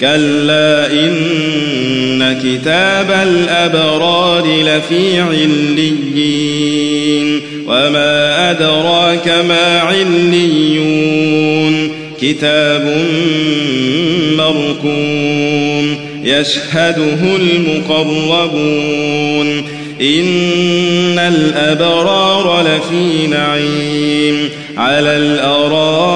كلا إن كتاب الأبرار لفي عليين وما أدراك ما عليون كتاب مركوم يشهده المقربون إن الأبرار لفي نعيم على الأرائك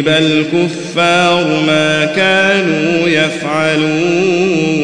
ضرب الكفار ما كانوا يفعلون.